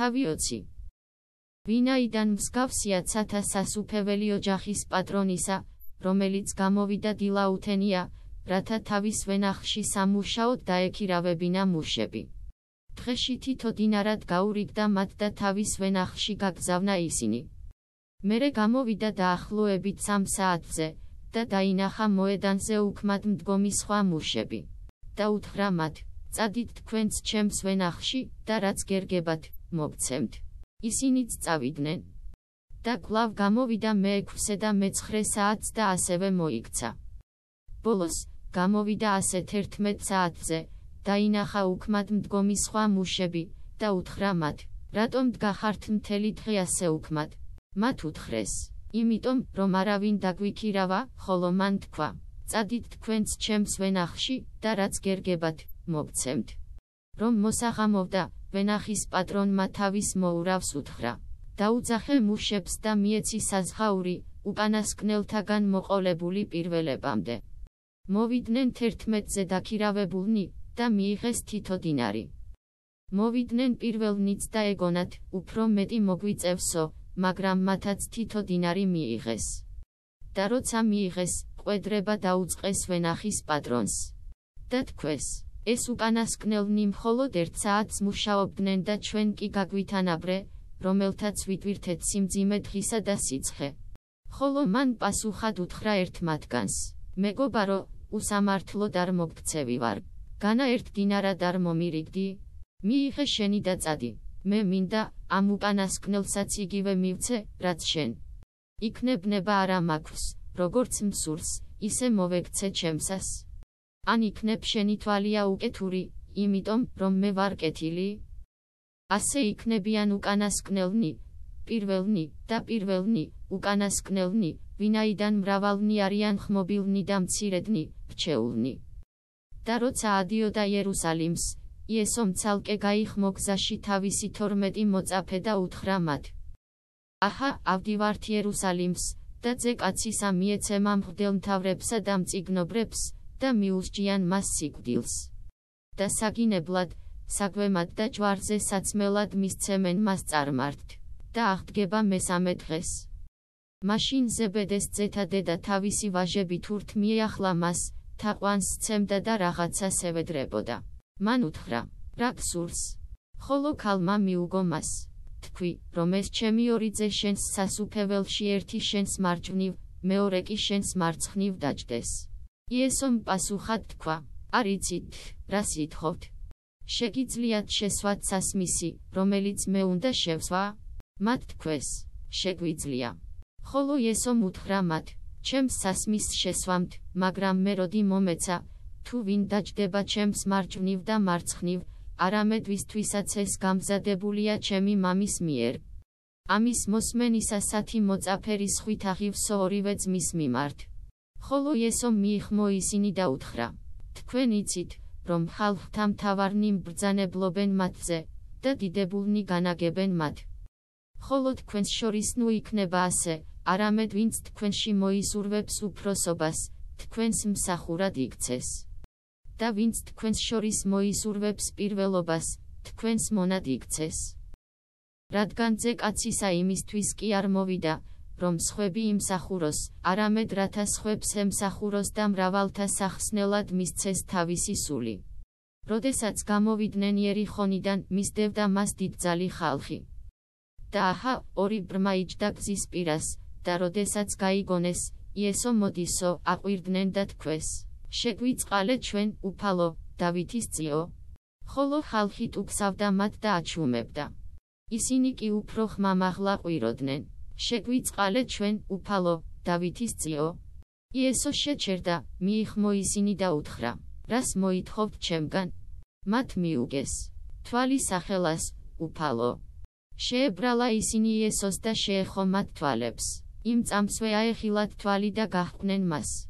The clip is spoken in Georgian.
თავიოცი. ვინაიდან მსგავსია ცათა სასუფეველი ოჯახის პატრონისა, რომელიც გამოვიდა დილაუთენია, რათა თავის ვენახში სამუშაოდ დაექირავებინა მუშები. დღეში თითო დინარად გაურიგდა მათ და თავის ვენახში გაგზავნა ისინი. მერე გამოვიდა დაახლოებით 3 საათზე და დაინახა მოედანზე უქმად მდგომი სხვა მუშები. და უთხრა მათ: "წადით თქვენც ჩემს ვენახში და რაც გერგებათ, მოგცემთ." ისინიც წავიდნენ. და კვლავ გამოვიდა მე-6 და მე-9 საათს და ასევე მოიქცა. ბოლოს, გამოვიდა ასეთ 11 საათზე, დაინახა უქმად მდგომი სხვა მუშები და უთხრა მათ: "რატომ დგახართ მთელი დღე ასე უქმად?" მათ უთხრეს: "იმიტომ, რომ არავინ დაგვიქირავა, ხოლო მან თქვა: წადით თქვენც ჩემს ვენახში და რაც გერგებათ, მოგცემთ." რომ მოსაღამოვდა, ვენახის პატრონმა თავის მოურავს უთხრა: "დაუძახე მუშებს და მიეცი საზღაური, უკანასკნელთაგან მოყოლებული პირველებამდე." მოვიდნენ 11-ზე დაქირავებულნი, და მიიღეს თითო დინარი. მოვიდნენ პირველნიც და ეგონათ, უფრო მეტი მოგვიწევსო, მაგრამ მათაც თითო დინარი მიიღეს. და როცა მიიღეს, ყვედრება დაუწყეს ვენახის პატრონს. და თქვეს, ეს უკანასკნელნი მხოლოდ ერთ საათს მუშაობდნენ და ჩვენ კი გაგვითანაბრე, რომელთაც ვიტვირთეთ სიმძიმე დღისა და სიცხე. ხოლო მან პასუხად უთხრა ერთ მათგანს, მეგობარო, უსამართლოდ არ მოგქცევი ვარ. განა ერთ დინარად არ მომირიგდი? მიიღე შენი და წადი. მე მინდა ამ უკანასკნელსაც იგივე მივცე, რაც შენ. იქნებნება არა მაქვს, როგორც მსურს, ისე მოვეკცე ჩემსას. ან იქნებ შენი თვალია უკეთური, იმიტომ, რომ მე ვარ კეთილი? ასე იქნებიან უკანასკნელნი, პირველნი და პირველნი, უკანასკნელნი, ვინაიდან მრავალნი არიან ხმობილნი და მცირედნი, რჩეულნი. და როცა ადიოდა იერუსალიმს, იესომ ცალკე გაიხმო გზაში თავისი 12 მოწაფე და უთხრა მათ: აჰა, ავდივართ იერუსალიმს, და ძე კაცისა მიეცემა მღვდელმთავრებსა და მწიგნობრებს, და მიუსჯიან მას სიკვდილს. და საგინებლად, საგვემად და ჯვარზე საცმელად მისცემენ მას წარმართთ, და აღდგება მესამე დღეს. მაშინ ზებედეს ძეთა დედა თავისი ვაჟებით ურთ მიეახლა მას, თაყვანს ცემდა და რაღაცას ევედრებოდა. მან უთხრა: "რა გსურს?" ხოლო ქალმა მიუგო მას. თქვი, რომ ეს ჩემი ორი ძე შენს სასუფეველში ერთი შენს მარჯვნივ, მეორე კი შენს მარცხნივ დაჯდეს. იესომ პასუხად თქვა: "არიცით, რა სიტყვთ? შეგიძლიათ შესვათ სასმისი, რომელიც მე უნდა შევსვა?" მათ თქვეს: "შეგვიძლია." ხოლო იესომ უთხრა მათ: ჩემს სასმის შესვამთ, მაგრამ მე როდი მომეცა, თუ ვინ დაჯდება ჩემს მარჯვნივ და მარცხნივ, არამედ ვისთვისაც ეს გამზადებულია ჩემი მამის მიერ. ამის მოსმენისასათი მოწაფერი სხვით აღივსო ორივე ძმის მიმართ. ხოლო ესო მიიხმო ისინი და უთხრა: თქვენ იცით, რომ ხალხთა მთავარნი ბრძანებლობენ მათზე და დიდებულნი განაგებენ მათ. ხოლო თქვენს შორის ნუ იქნება ასე, არამედ ვინც თქვენში მოიზურვებს უფროსობას, თქვენს მსახურად იქცეს. და ვინც თქვენს შორის მოიზურვებს პირველობას, თქვენს მონად იქცეს. რადგან ძე კაცისა იმისთვის კი არ მოვიდა, რომ სხვები იმსახუროს, არამედ რათა სხვებს ემსახუროს და მრავალთა სახსნელად მისცეს თავისი სული. როდესაც გამოვიდნენ იერიხონიდან, მისდევდა მას დიდძალი ხალხი. და აჰა, ორი ბრმა იჯდა გზის პირას, და როდესაც გაიგონეს, იესო მოდისო, აყვირდნენ და თქვეს: შეგვიწყალე ჩვენ, უფალო, დავითის ძიო. ხოლო ხალხი ტუქსავდა მათ და აჩუმებდა. ისინი კი უფრო ხმამაღლა ყვიროდნენ: შეგვიწყალე ჩვენ, უფალო, დავითის ძიო. იესო შეჩერდა, მიიხმო ისინი და უთხრა: რას მოითხოვთ ჩემგან? მათ მიუგეს: თვალი სახელას, უფალო. შეებრალა ისინი იესოს და შეეხო მათ თვალებს. იმ წამსვე აეხილათ თვალი და გაჰყვნენ მას.